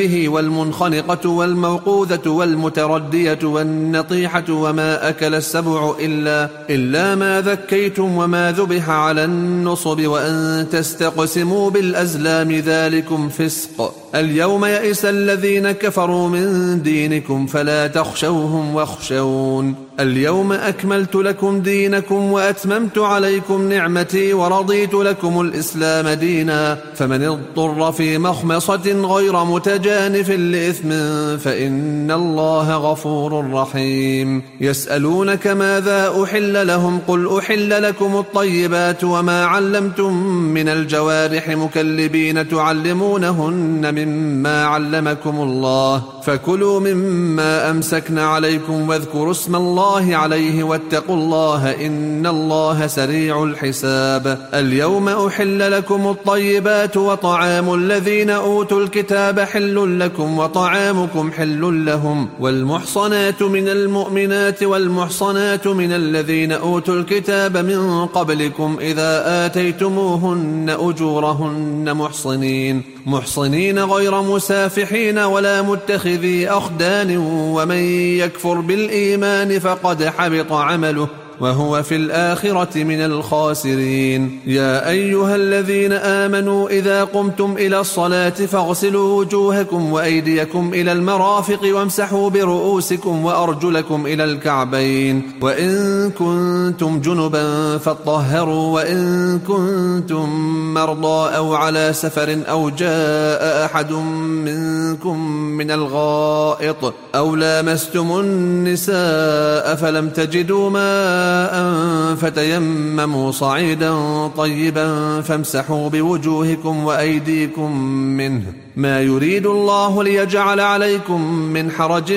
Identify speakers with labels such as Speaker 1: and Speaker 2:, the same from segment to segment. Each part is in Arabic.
Speaker 1: به والمنخنقة والموقوذة والمتردية والنطيحة وما أكل السبع إلا, إلا ما ذكيتم وما ذبح على النصب وأن تستقسموا بالأزلام ذلكم فسق. اليوم يئس الذين كفروا من دينكم فلا تخشوهم واخشون. اليوم أكملت لكم دينكم وأتممت عليكم نعمتي ورضيت لكم الإسلام دينا. فمن اضطر في مخمصة غير متجانف لإثم فإن الله غفور رحيم. يسألونك ماذا أحل لهم؟ قل أحل لكم الطيبات وما علمتم من الجوارح مكلبين تعلمونهن مما علمكم الله فكلوا مما أمسكن عليكم واذكروا اسم الله عليه واتقوا الله إن الله سريع الحساب. اليوم أحل لكم الطيبات وطعام الذين أوتوا الكتاب حل لكم وطعامكم حل لهم. والمحصنات من المؤمنات والمحصنات من الذين أوتوا الكتاب من قبلكم إذا آتيتموهن أجورهن محصنين. محصنين غير مسافحين ولا متخذي أخدان ومن يكفر بالإيمان فقد حبط عمله وهو في الآخرة من الخاسرين. يا أيها الذين آمنوا إذا قمتم إلى الصلاة فاغسلوا وجوهكم وأيديكم إلى المرافق وامسحوا برؤوسكم وأرجلكم إلى الكعبين. وإن كنتم جنبا فاطهروا وإن كنتم مرضى أو على سفر أو جاء أحد منكم من الغائط أو لامستم النساء فلم تجدوا ماء فتيمموا صعيدا طيبا فامسحوا بوجوهكم وأيديكم منه ما يريد الله ليجعل عليكم من حرج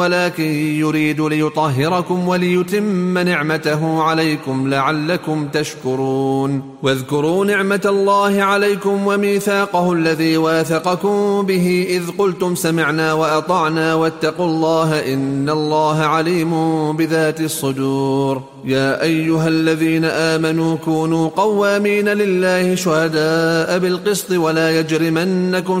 Speaker 1: ولكن يريد ليطهركم وليتم نعمته عليكم لعلكم تشكرون. واذكروا نعمة الله عليكم وميثاقه الذي واثقكم به إذ قلتم سمعنا وأطعنا واتقوا الله إن الله عليم بذات الصدور. يا أيها الذين آمنوا كونوا قوامين لله شهداء بالقسط ولا يجرمنكم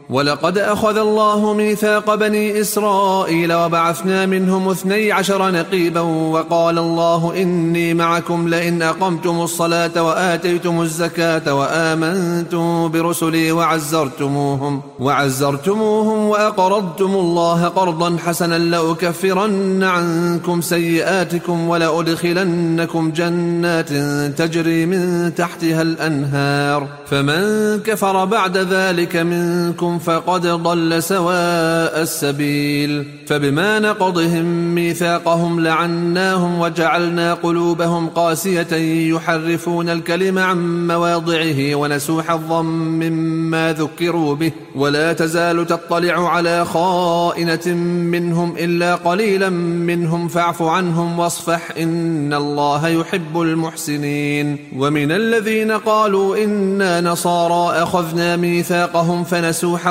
Speaker 1: ولقد أخذ الله ميثاق بني إسرائيل وبعثنا منهم اثني عشر نقيبا وقال الله إني معكم لئن أقمتم الصلاة وآتيتم الزكاة وآمنتم برسلي وعزرتموهم وعزرتموهم وأقرضتم الله قرضا حسنا لأكفرن عنكم سيئاتكم ولأدخلنكم جنات تجري من تحتها الأنهار فمن كفر بعد ذلك منكم فقد ضل سواء السبيل. فبما نقضهم ميثاقهم لعناهم وجعلنا قلوبهم قاسية يحرفون الكلم عن مواضعه ونسوا حظا مما ذكروا به. ولا تزال تطلع على خائنة منهم إلا قليلا منهم فاعف عنهم واصفح إن الله يحب المحسنين. ومن الذين قالوا إنا نصارى أخذنا ميثاقهم فنسوا حظا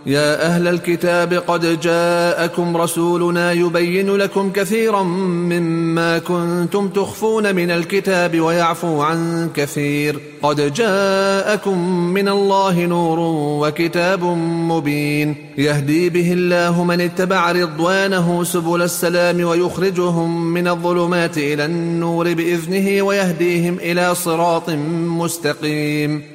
Speaker 1: يا أهل الكتاب قد جاءكم رسولنا يبين لكم كثيرا مما كنتم تخفون من الكتاب ويعفو عن كثير. قد جاءكم من الله نور وكتاب مبين. يهدي به الله من اتبع رضوانه سبل السلام ويخرجهم من الظلمات إلى النور بإذنه ويهديهم إلى صراط مستقيم.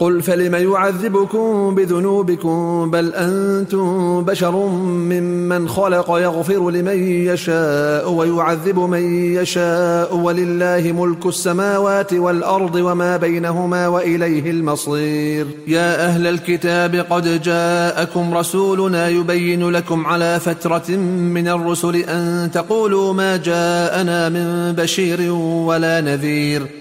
Speaker 1: قل فلم يعذبكم بذنوبكم بل أنتم بشر ممن خلق يغفر لمن يشاء ويعذب من يشاء ولله ملك السماوات والأرض وما بينهما وإليه المصير يا أهل الكتاب قد جاءكم رسولنا يبين لكم على فترة من الرسل أن تقولوا ما جاءنا من بشير ولا نذير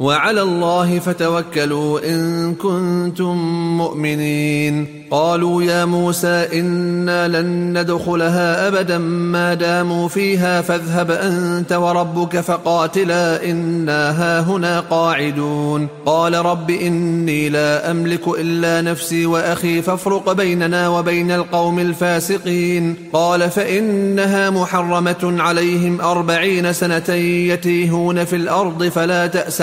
Speaker 1: وعلى الله فتوكلوا إن كنتم مؤمنين. قالوا يا موسى إنا لن ندخلها أبدا ما داموا فيها فاذهب أنت وربك فقاتلا إنا هاهنا قاعدون. قال رب إني لا أملك إلا نفسي وأخي فافرق بيننا وبين القوم الفاسقين. قال فإنها محرمة عليهم أربعين سنة يتيهون في الأرض فلا تأس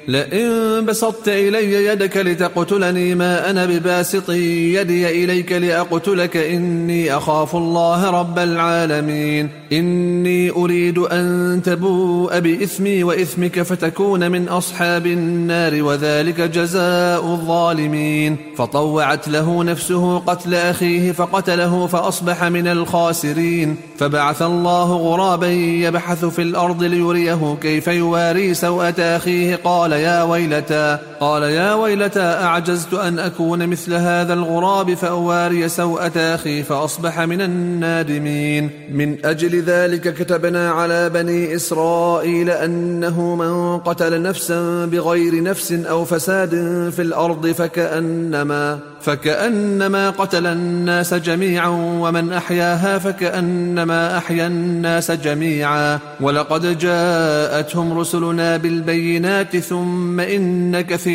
Speaker 1: لئن بسطت إلي يدك لتقتلني ما أنا بباسط يدي إليك لأقتلك إني أخاف الله رب العالمين. إني أريد أن تبوء بإثمي وإثمك فتكون من أصحاب النار وذلك جزاء الظالمين. فطوعت له نفسه قتل أخيه فقتله فأصبح من الخاسرين. فبعث الله غرابا يبحث في الأرض ليريه كيف يواري سوءة أخيه قال يا ويلتا قال يا ويلتا أعجزت أن أكون مثل هذا الغراب فأواري سوءة أخي فأصبح من النادمين. من أجل ذلك كتبنا على بني إسرائيل أنه من قتل نفسا بغير نفس أو فساد في الأرض فكأنما فكأنما قتل الناس جميعا ومن أحياها فكأنما أحيا الناس جميعا. ولقد جاءتهم رسلنا بالبينات ثم إن كثيرا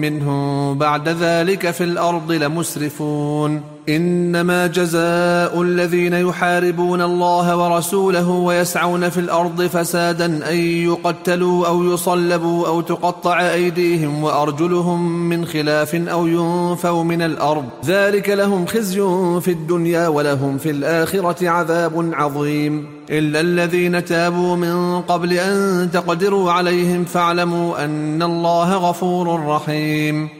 Speaker 1: منهم بعد ذلك في الأرض لمسرفون. إنما جزاء الذين يحاربون الله ورسوله ويسعون في الأرض فسادا أن يقتلوا أو يصلبوا أو تقطع أيديهم وأرجلهم من خلاف أو ينفوا من الأرض. ذلك لهم خزي في الدنيا ولهم في الآخرة عذاب عظيم. إلا الذين تابوا من قبل أن تقدروا عليهم فاعلموا أن الله غفور رحيم.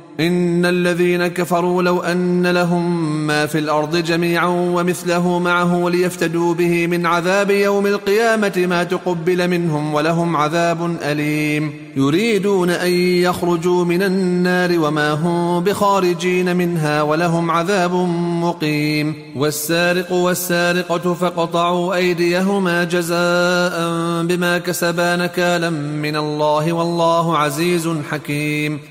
Speaker 1: إن الذين كفروا لو أن لهم ما في الأرض جميعا ومثله معه ليفتدوا به من عذاب يوم القيامة ما تقبل منهم ولهم عذاب أليم. يريدون أن يخرجوا من النار وما هم بخارجين منها ولهم عذاب مقيم. والسارق والسارقة فقطعوا أيديهما جزاء بما كسبا نكالا من الله والله عزيز حكيم.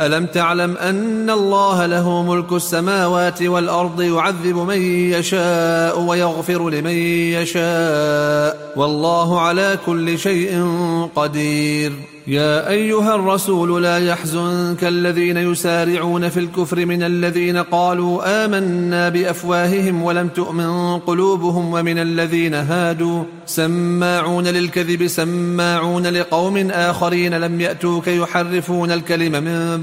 Speaker 1: ألم تعلم أن الله له ملك السماوات والأرض يعذب من يشاء ويغفر لمن يشاء والله على كل شيء قدير. يا أيها الرسول لا يحزنك الذين يسارعون في الكفر من الذين قالوا آمنا بأفواههم ولم تؤمن قلوبهم ومن الذين هادوا. سماعون للكذب سماعون لقوم آخرين لم يأتوك يحرفون الكلم من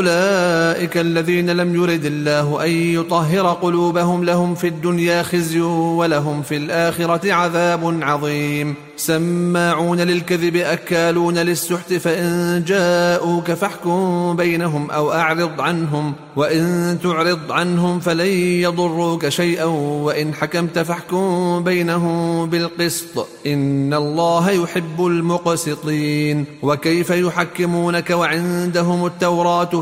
Speaker 1: الذين الذين لم يرد الله أن يطهر قلوبهم لهم في الدنيا خزي ولهم في الآخرة عذاب عظيم. سماعون للكذب أكالون للسحت فإن جاءوك فاحكم بينهم أو أعرض عنهم وإن تعرض عنهم فلن يضروك شيئا وإن حكمت فاحكم بينهم بالقسط. إن الله يحب المقسطين. وكيف يحكمونك؟ وعندهم التوراة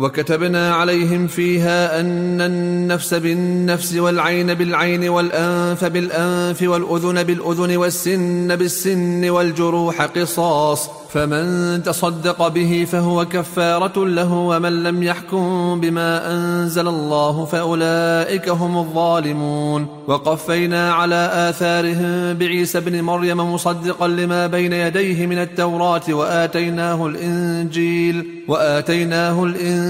Speaker 1: وكتبنا عليهم فيها أن النفس بالنفس والعين بالعين والأنف بالأنف والأذن بالأذن والسن بالسن والجروح قصاص فمن تصدق به فهو كفارة له ومن لم يحكم بما أنزل الله فأولئك هم الظالمون وقفينا على آثارهم بعيسى بن مريم مصدقا لما بين يديه من التوراة وآتيناه الإنجيل وآتيناه الإنجيل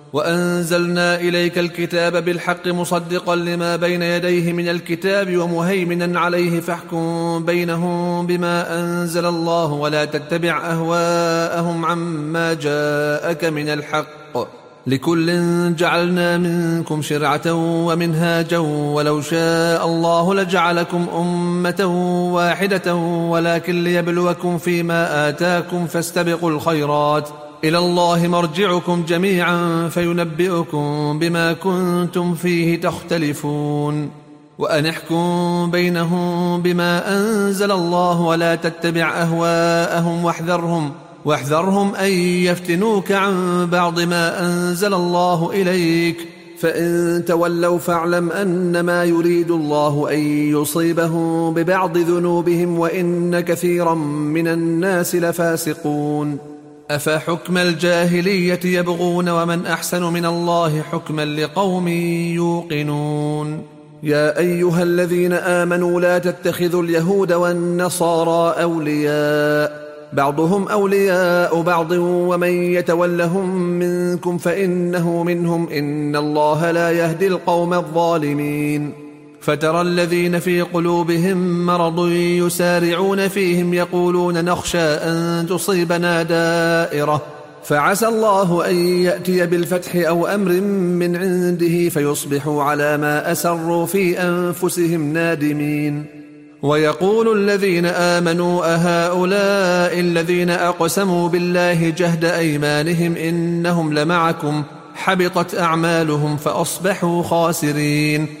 Speaker 1: وأنزلنا إليك الكتاب بالحق مصدقا لما بين يديه من الكتاب ومهيمنا عليه فاحكم بينهم بما أنزل الله ولا تتبع أهواءهم عما جاءك من الحق لكل جعلنا منكم شرعة ومنهاجا ولو شاء الله لجعلكم أمة واحدة ولكن ليبلوكم فيما آتاكم فاستبقوا الخيرات إلى الله مرجعكم جميعا فينبئكم بما كنتم فيه تختلفون. وأن احكم بينهم بما أنزل الله ولا تتبع أهواءهم واحذرهم واحذرهم أن يفتنوك عن بعض ما أنزل الله إليك. فإن تولوا فاعلم أنما يريد الله أن يصيبهم ببعض ذنوبهم وإن كثيرا من الناس لفاسقون. أفحكم الجاهلية يبغون ومن أحسن من الله حكما لقوم يوقنون يا أيها الذين آمنوا لا تتخذوا اليهود والنصارى أولياء بعضهم أولياء بعض ومن يتولهم منكم فإنه منهم إن الله لا يهدي القوم الظالمين فترى الذين في قلوبهم مرض يسارعون فيهم يقولون نخشى أن تصيبنا دائرة. فعسى الله أن يأتي بالفتح أو أمر من عنده فيصبحوا على ما أسروا في أنفسهم نادمين. ويقول الذين آمنوا أهؤلاء الذين أقسموا بالله جهد أيمانهم إنهم لمعكم. حبطت أعمالهم فأصبحوا خاسرين.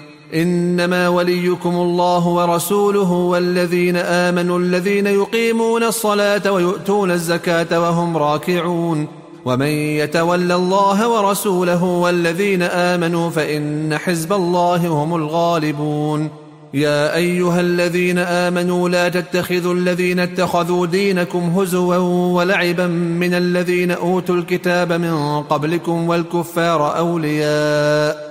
Speaker 1: إنما وليكم الله ورسوله والذين آمنوا الذين يقيمون الصلاة ويؤتون الزكاة وهم راكعون. ومن يتول الله ورسوله والذين آمنوا فإن حزب الله هم الغالبون. يا أيها الذين آمنوا لا تتخذوا الذين اتخذوا دينكم هزوا ولعبا من الذين أوتوا الكتاب من قبلكم والكفار أولياء.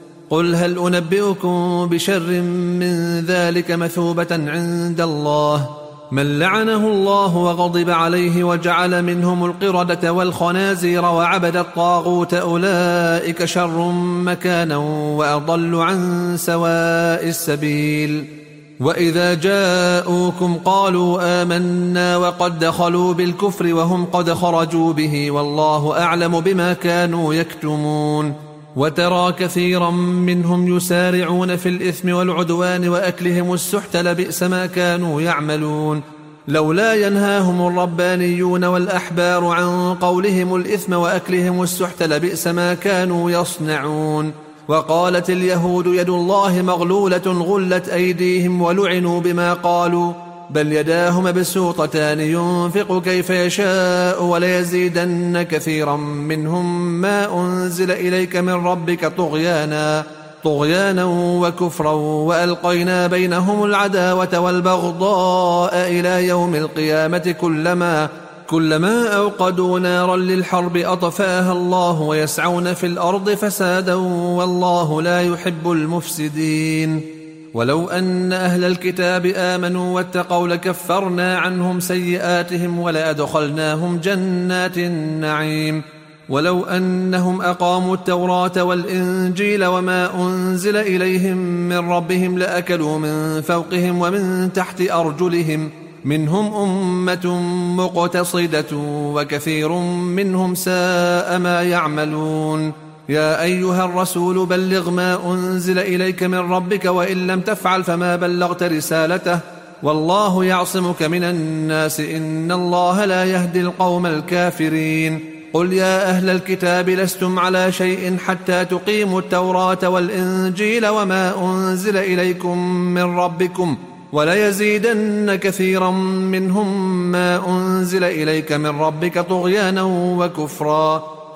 Speaker 1: قل هل أنبئكم بشر من ذلك مثوبة عند الله؟ من لعنه الله وغضب عليه وجعل منهم القردة والخنازير وعبد الطاغوت أولئك شر مكانا وأضل عن سواء السبيل. وإذا جاءوكم قالوا آمنا وقد دخلوا بالكفر وهم قد خرجوا به والله أعلم بما كانوا يكتمون. وترى كثيرا منهم يسارعون في الإثم والعدوان وأكلهم السحت لبئس ما كانوا يعملون. لولا ينهاهم الربانيون والأحبار عن قولهم الإثم وأكلهم السحت لبئس ما كانوا يصنعون. وقالت اليهود يد الله مغلولة غلت أيديهم ولعنوا بما قالوا. بل يداه مبسوطتان ينفق كيف يشاء وليزيدن كثيرا منهم ما أنزل إليك من ربك طغيانا طغيانا وكفرا وألقينا بينهم العداوة والبغضاء إلى يوم القيامة كلما كلما أوقدوا نارا للحرب أطفاها الله ويسعون في الأرض فسادا والله لا يحب المفسدين. ولو أن أهل الكتاب آمنوا واتقوا لكفرنا عنهم سيئاتهم ولأدخلناهم جنات النعيم. ولو أنهم أقاموا التوراة والإنجيل وما أنزل إليهم من ربهم لأكلوا من فوقهم ومن تحت أرجلهم. منهم أمة مقتصدة وكثير منهم ساء ما يعملون. يا أيها الرسول بلغ ما أنزل إليك من ربك وإن لم تفعل فما بلغت رسالته والله يعصمك من الناس إن الله لا يهدي القوم الكافرين قل يا أهل الكتاب لستم على شيء حتى تقيموا التوراة والإنجيل وما أنزل إليكم من ربكم وليزيدن كثيرا منهم ما أنزل إليك من ربك طغيانا وكفرا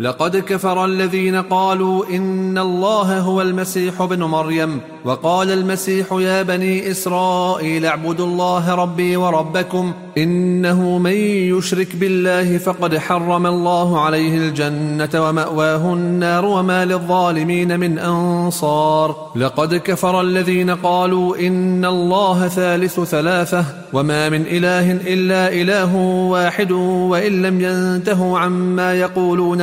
Speaker 1: لقد كفر الذين قالوا إن الله هو المسيح ابن مريم وقال المسيح يا بني إسرائيل اعبدوا الله ربي وربكم إنه من يشرك بالله فقد حرم الله عليه الجنة ومأواه النار وما للظالمين من أنصار. لقد كفر الذين قالوا إن الله ثالث ثلاثة وما من إله إلا إله واحد وإن لم ينتهوا عما يقولون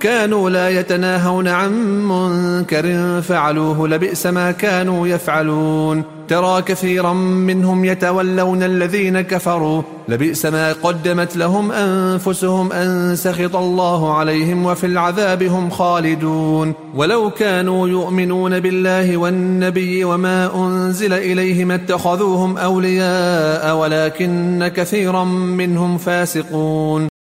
Speaker 1: كانوا لا يتناهون عن منكر فعلوه لبئس ما كانوا يفعلون. ترى كثيرا منهم يتولون الذين كفروا. لبئس ما قدمت لهم أنفسهم أن سخط الله عليهم وفي العذاب هم خالدون. ولو كانوا يؤمنون بالله والنبي وما أنزل إليهم اتخذوهم أولياء ولكن كثيرا منهم فاسقون.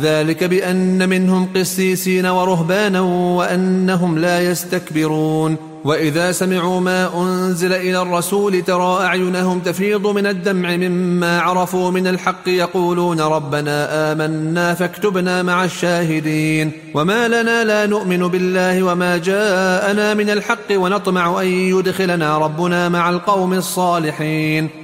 Speaker 1: ذلك بأن منهم قسيسين ورهبانا وأنهم لا يستكبرون. وإذا سمعوا ما أنزل إلى الرسول ترى أعينهم تفيض من الدمع مما عرفوا من الحق يقولون ربنا آمنا فاكتبنا مع الشاهدين. وما لنا لا نؤمن بالله وما جاءنا من الحق ونطمع أن يدخلنا ربنا مع القوم الصالحين.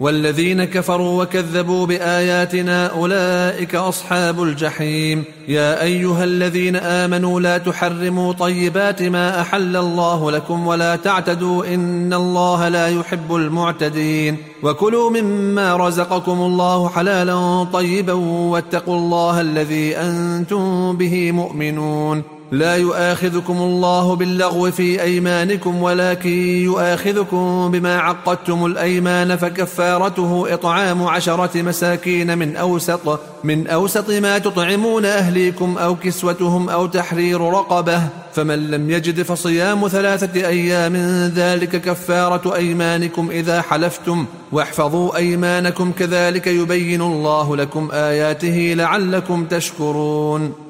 Speaker 1: والذين كفروا وكذبوا بآياتنا أولئك أصحاب الجحيم. يا أيها الذين آمنوا لا تحرموا طيبات ما أحل الله لكم ولا تعتدوا إن الله لا يحب المعتدين. وكلوا مما رزقكم الله حلالا طيبا واتقوا الله الذي أنتم به مؤمنون. لا يؤاخذكم الله باللغو في أيمانكم ولكن يؤاخذكم بما عقدتم الأيمان فكفارته إطعام عشرة مساكين من أوسط من أوسط ما تطعمون أهليكم أو كسوتهم أو تحرير رقبة. فمن لم يجد فصيام ثلاثة أيام ذلك كفارة أيمانكم إذا حلفتم. واحفظوا أيمانكم كذلك يبين الله لكم آياته لعلكم تشكرون.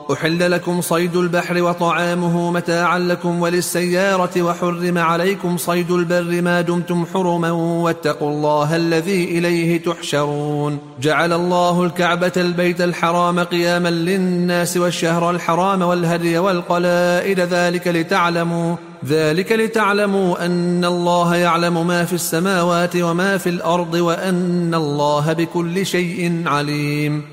Speaker 1: أحل لكم صيد البحر وطعامه متاعا لكم وللسيارة وحرم عليكم صيد البر ما دمتم حرما واتقوا الله الذي إليه تحشرون. جعل الله الكعبة البيت الحرام قياما للناس والشهر الحرام والهدي والقلائد. ذلك لتعلموا ذلك لتعلموا أن الله يعلم ما في السماوات وما في الأرض وأن الله بكل شيء عليم.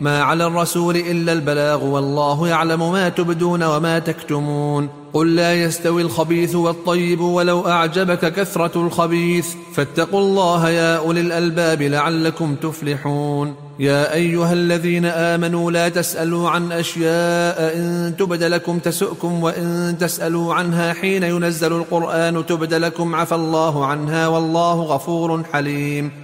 Speaker 1: ما على الرسول إلا البلاغ والله يعلم ما تبدون وما تكتمون. قل لا يستوي الخبيث والطيب ولو أعجبك كثرة الخبيث. فاتقوا الله يا أولي الألباب لعلكم تفلحون. يا أيها الذين آمنوا لا تسألوا عن أشياء إن تبد لكم تسؤكم وإن تسألوا عنها حين ينزل القرآن تبد لكم. عفى الله عنها والله غفور حليم.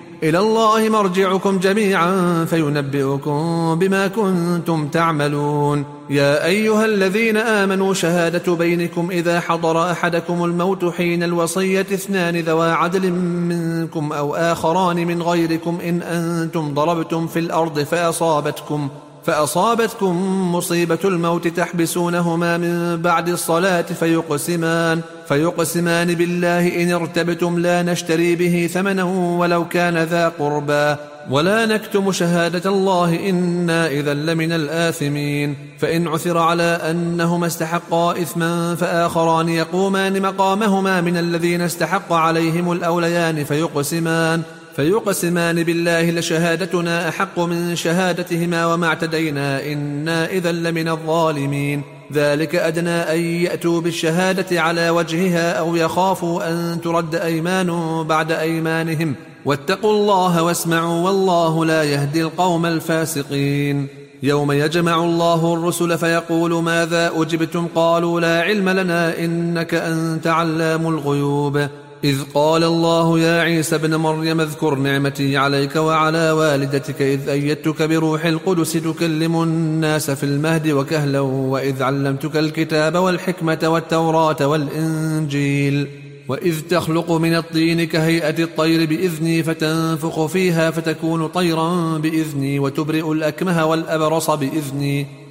Speaker 1: إلى الله مرجعكم جميعا فينبئكم بما كنتم تعملون. يا أيها الذين آمنوا شهادة بينكم إذا حضر أحدكم الموت حين الوصية اثنان ذوى عدل منكم أو آخران من غيركم إن أنتم ضربتم في الأرض فأصابتكم. فأصابتكم مصيبة الموت تحبسونهما من بعد الصلاة فيقسمان فيقسمان بالله إن ارتبتم لا نشتري به ثمنا ولو كان ذا قربا ولا نكتم شهادة الله إنا إذا لمن الآثمين. فإن عثر على أنهما استحقا إثما فآخران يقومان مقامهما من الذين استحق عليهم الأوليان فيقسمان. فيقسمان بالله لشهادتنا أحق من شهادتهما وما اعتدينا إنا إذا لمن الظالمين. ذلك أدنى أن يأتوا بالشهادة على وجهها أو يخافوا أن ترد أيمان بعد أيمانهم. واتقوا الله واسمعوا والله لا يهدي القوم الفاسقين. يوم يجمع الله الرسل فيقول ماذا أجبتم؟ قالوا لا علم لنا إنك أنت علام الغيوب. إذ قال الله يا عيسى ابن مريم اذكر نعمتي عليك وعلى والدتك إذ أيدتك بروح القدس تكلم الناس في المهد وكهلا وإذ علمتك الكتاب والحكمة والتوراة والإنجيل وإذ تخلق من الطين كهيئة الطير بإذني فتنفخ فيها فتكون طيرا بإذني وتبرئ الأكمه والأبرص بإذني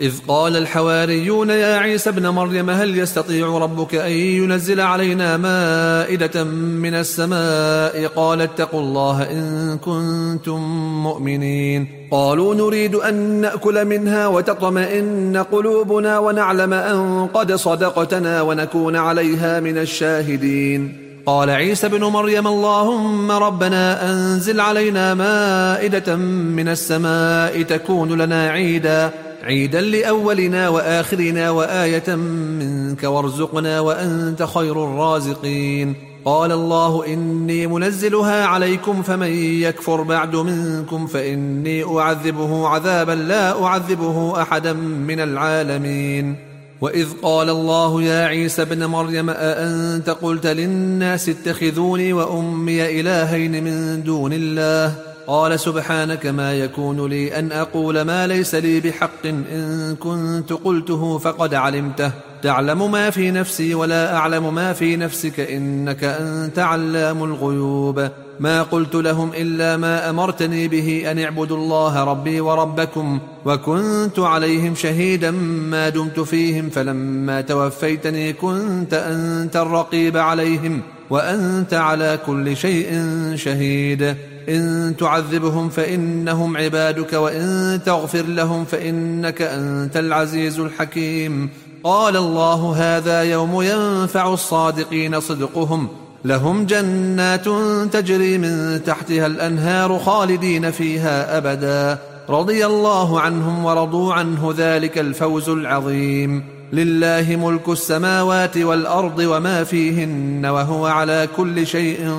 Speaker 1: إذ قال الحواريون يا عيسى ابن مريم هل يستطيع ربك أن ينزل علينا مائدة من السماء؟ قال اتقوا الله إن كنتم مؤمنين. قالوا نريد أن نأكل منها وتطمئن قلوبنا ونعلم أن قد صدقتنا ونكون عليها من الشاهدين. قال عيسى بن مريم اللهم ربنا أنزل علينا مائدة من السماء تكون لنا عيداً. عيدا لأولنا وآخرنا وآية منك وارزقنا وأنت خير الرازقين. قال الله إني منزلها عليكم فمن يكفر بعد منكم فإني أعذبه عذابا لا أعذبه أحدا من العالمين. وإذ قال الله يا عيسى ابن مريم أأنت قلت للناس اتخذوني وأمي إلهين من دون الله؟ قال سبحانك ما يكون لي أن أقول ما ليس لي بحق إن كنت قلته فقد علمته. تعلم ما في نفسي ولا أعلم ما في نفسك إنك أنت علام الغيوب. ما قلت لهم إلا ما أمرتني به أن اعبدوا الله ربي وربكم وكنت عليهم شهيدا ما دمت فيهم فلما توفيتني كنت أنت الرقيب عليهم وأنت على كل شيء شهيد. إن تعذبهم فإنهم عبادك وإن تغفر لهم فإنك أنت العزيز الحكيم. قال الله هذا يوم ينفع الصادقين صدقهم. لهم جنات تجري من تحتها الأنهار خالدين فيها أبدا. رضي الله عنهم ورضوا عنه ذلك الفوز العظيم. لله ملك السماوات والأرض وما فيهن وهو على كل شيء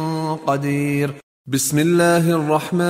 Speaker 1: قدير. بسم الله الرحمن